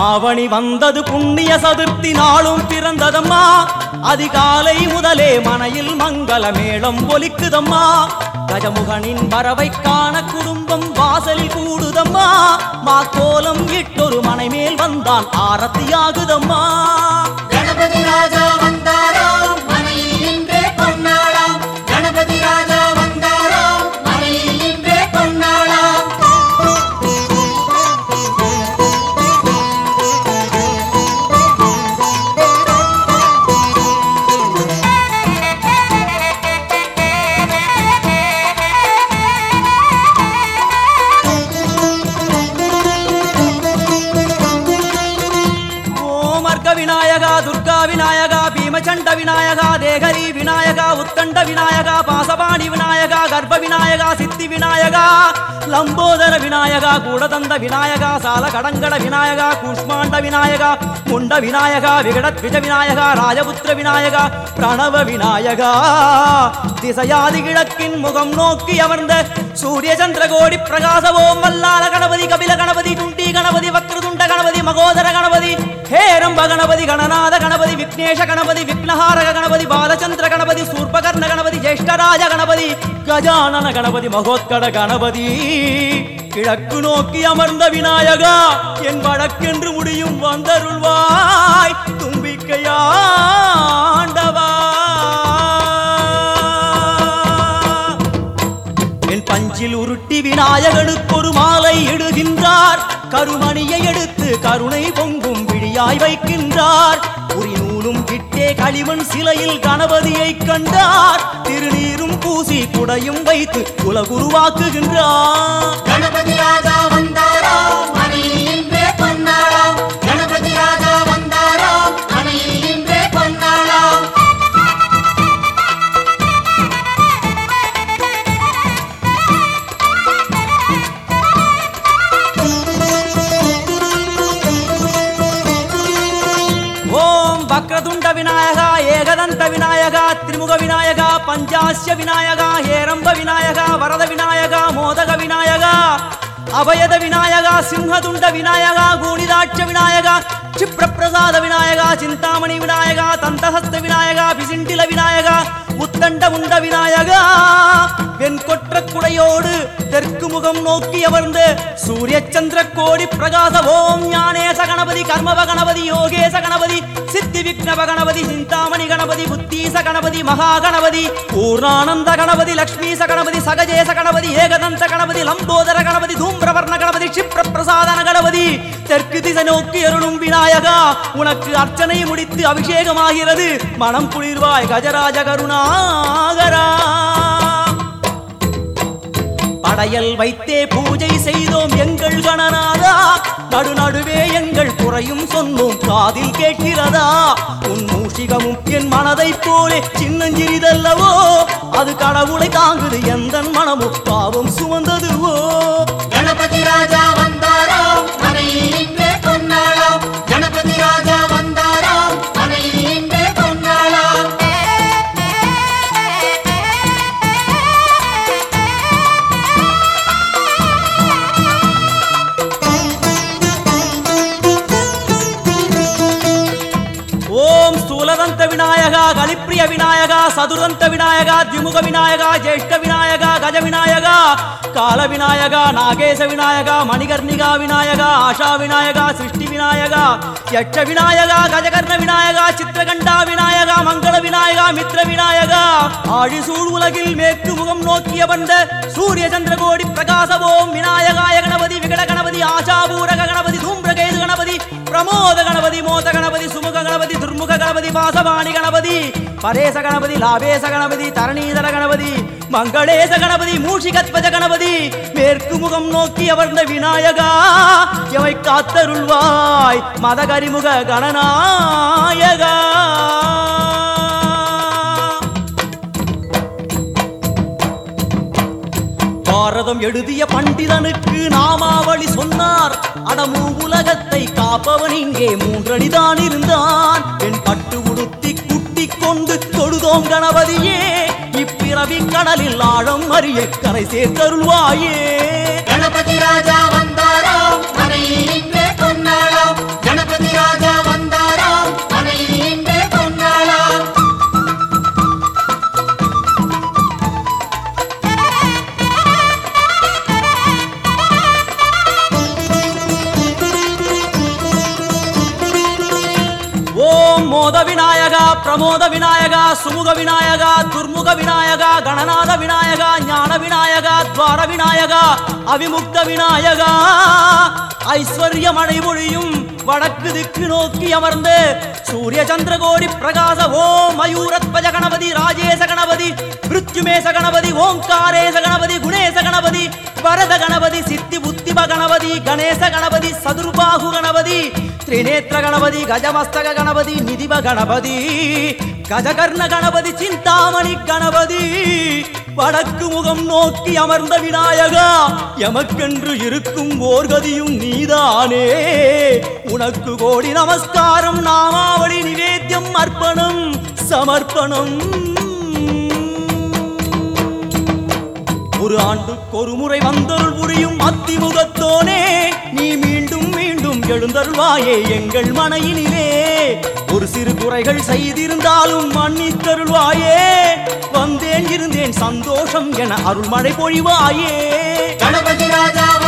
ஆவணி வந்தது புண்ணிய சதுர்த்தி நாளும் பிறந்ததம்மா. அதிகாலை முதலே மனையில் மங்கள மேளம் ஒலிக்குதம்மா. கஜமுகனின் வரவை காண குடும்பம் வாசலில் கூடுதம்மா. மா கோலம் இட்டொரு மனை மேல் வந்தான் ஆரத்தியாகுதம்மா. கணபதி ராஜா விநாயகா விநாயகா பீமச்சண்ட விநாயகா தேகரி விநாயகா உத்தண்ட விநாயகா பாசபாணி விநாயகா கர்ப்ப விநாயகா சித்தி விநாயகா லம்போதர விநாயகா கூடதந்த விநாயகா சால கடங்கட விநாயகா கூஷ்மாண்ட விநாயகா குண்ட விநாயகா விகடத்விஜ விநாயகா ராஜபுத்திர விநாயகா பிரணவ விநாயகா. திசையாதி கிழக்கின் முகம் நோக்கி அமர்ந்த சூரிய சந்திரகோடி பிரகாச ஓம் வல்லால கணபதி கபில கணபதி துண்டி கணபதி வக்ரதுண்ட கணபதி மகோதர கணபதி ஹேரம்ப கணபதி கணநாத கணபதி விக்னேஷ கணபதி விக்னஹாரக கணபதி பாலச்சந்திர கணபதி சூர்பகர்ண கணபதி ஜேஷ்டராஜ கணபதி கஜானன கணபதி மகோத்கட கணபதி கிழக்கு நோக்கி அமர்ந்த விநாயகா என் வழக்கென்று முடியும் வந்தருள்வாய் தும்பிக்கையாண்டவா என் பஞ்சில் உருட்டி விநாயகனுக்கு ஒரு மாலை இடுகின்றார் கருமணியை எடுத்து கருணை பொங்கும் விழியாய் வைக்கின்றார். உரி நூலும் கிட்டே களிமண் சிலையில் கணபதியை கண்டார். திருநீரும் பூசி குடையும் வைத்து குலகுருவாக்குகின்றார். கணபதி ராஜா வந்தார். விநாயகா ஏகதந்த விநாயகா திரிமுக விநாயகா பஞ்சாஸ்ய விநாயகா ஹேரம்ப விநாயகா வரத விநாயகா மோதக விநாயகா அபயத விநாயகா சிம்ஹதுண்ட விநாயகா கூணிதாட்ச விநாயகா க்ஷிப்ரப்பிரசாத விநாயகா சிந்தாமணி விநாயகா தந்தஹஸ்த விநாயகா பிசிண்டில விநாயகா உத்தண்ட உண்ட விநாயகா. வெண்கொற்ற குடையோடு தெற்கு முகம் நோக்கி அமர்ந்து சூரிய சந்திர கோடி பிரகாச ஓம் ஞானேச கணபதி கர்மவ கணபதி யோகேச கணபதி சித்தி விக்னவ கணபதி சிந்தாமணி கணபதி புத்தீச கணபதி மகா கணபதி பூர்ணானந்த கணபதி லக்ஷ்மீச கணபதி சகஜேச கணபதி ஏகதந்த கணபதி லம்போதர கணபதி தூம்பிரவர்ண கணபதி க்ஷிப்ர பிரசாதன கணபதி. தெற்கு திசை நோக்கி அருளும் விநாயகா. உனக்கு அர்ச்சனை முடித்து அபிஷேகமாகிறது. மனம் குளிர்வாய் கஜராஜ கருணா. சாகராம் படையல் வைத்தே பூஜை செய்தோம் எங்கள் கணநாதா. நடுநடுவே எங்கள் குறையும் சொன்னோம் காதில் கேட்கிறதா? உன் மூஷிகமும் என் மனதைப் போலே சின்னஞ்சிறிதல்லவோ அது கடவுளை தாங்குது எந்த மனமும் பாவம் சுமந்ததுவோ? கணபதி ராஜா வந்தாரோ? விநாயகா கலிப்பிரிய விநாயகா சதுரந்த விநாயகா திமுக விநாயகா ஜேஷ்ட விநாயகா கஜ விநாயகா கால விநாயகா நாகேச விநாயகா மணிகர்ணிகா விநாயகா ஆஷா விநாயகா சிருஷ்டி விநாயகா யட்ச விநாயகா கஜகர்ண விநாயகா சித்திரகண்டா விநாயகா மங்கள விநாயகா மித்ர விநாயகா ஆழிசூழ் உலகில் மேற்கு முகம் நோக்கிய வந்த சூரிய சந்திரகோடி பிரகாச விநாயகாய கணபதி விகட கணபதி ஆஷாபூரக கணபதி தூம்பிரகேது கணபதி பிரமோத கணபதி மோத கணபதி சுமுக கணபதி துர்முக கணபதி பாசவாணி கணபதி பரேச கணபதி லாபேச கணபதி தரணீதர கணபதி மங்களேச கணபதி மூஷிகத்வஜ கணபதி மேற்கு முகம் நோக்கி அமர்ந்த விநாயகா எவை காத்தருள்வாய் மதகரிமுக கணநாயகா. பாரதம் எழுதிய பண்டிதனுக்கு நாமாவளி சொன்னார். அடமு உலகத்தை காப்பவன் இங்கே மூன்றடிதான் இருந்தான். என் பட்டு உடுத்தி குட்டி கொண்டு தொழுதோம் கணபதியே. இப்பிறவி கடலில் ஆழம் அறிய கரை சேர்த்தருள்வாயே. கணபதி ராஜா வந்தாரோ? பிரமோத விநாயகா சுமுக விநாயகா துர்முக விநாயகா கணநாத விநாயகா ஞான விநாயகா துவார விநாயகா அவிமுக்த விநாயகா ஐஸ்வர்ய மழைமொழியும் வடக்கு திக்கு நோக்கி அமர்ந்து சூரிய சந்திர கோடி பிரகாச ஓம் மயூரத்வஜ கணபதி ராஜேச கணபதி மிருத்யுமேச கணபதி ஓம்காரேச கணபதி குணேச கணபதி வரத கணபதி சித்தி புத்திப கணபதி கணேச கணபதி சதுர்பாகு கணபதி திரிநேத்திர கணபதி கஜமஸ்தக கணபதி நிதிப கணபதி கஜகர்ண கணபதி சிந்தாமணி கணபதி. வடக்கு முகம் நோக்கி அமர்ந்த விநாயகா எமக்கென்று இருக்கும் ஓர்கதியும் நீதானே. உனக்கு கோடி நமஸ்காரம் நாமாவளி நிவேத்தியம் அர்ப்பணம் சமர்ப்பணம். ஒரு ஆண்டுக்கு ஒரு முறை வந்தருள் புரியும் அத்திமுகத்தோனே நீ மீண்டும் மீண்டும் எழுந்தருள்வாயே எங்கள் மனையினிலே. ஒரு சிறு குறைகள் செய்திருந்தாலும் மன்னித்தருள்வாயே. வந்தேன் இருந்தேன் சந்தோஷம் என அருள்மழை பொழிவாயே. கணபதி ராஜா